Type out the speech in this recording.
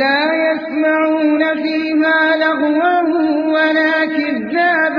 لا يسمعون فيها لغوا ولا كذابا.